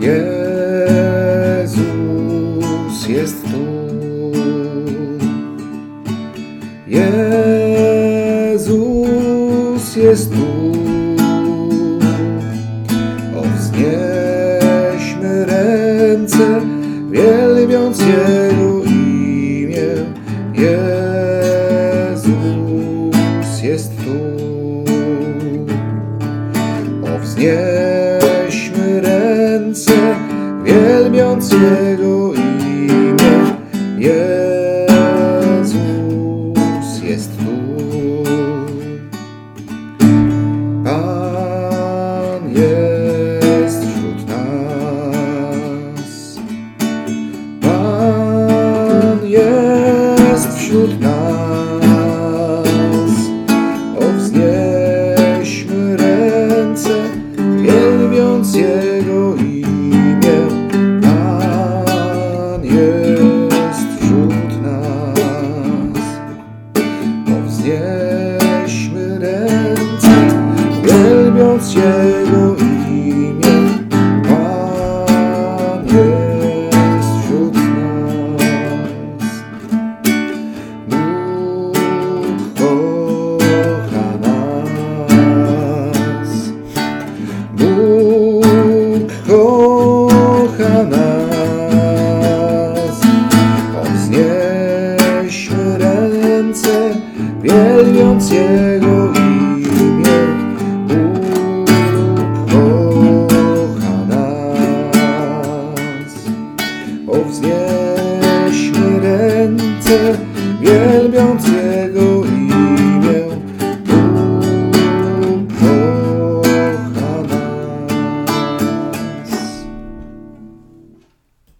Jezus jest tu. Jezus jest tu. O, wznieśmy ręce, wielbiąc Jego imię. Jezus jest tu. O, wznieśmy Jego imię Jezus jest tu. Pan jest wśród nas. Pan jest wśród nas. wznieśmy ręce, wielbiąc Cię. wołając Jego imię. Bóg nas. O wznieśmy ręce wielbiąc Jego imię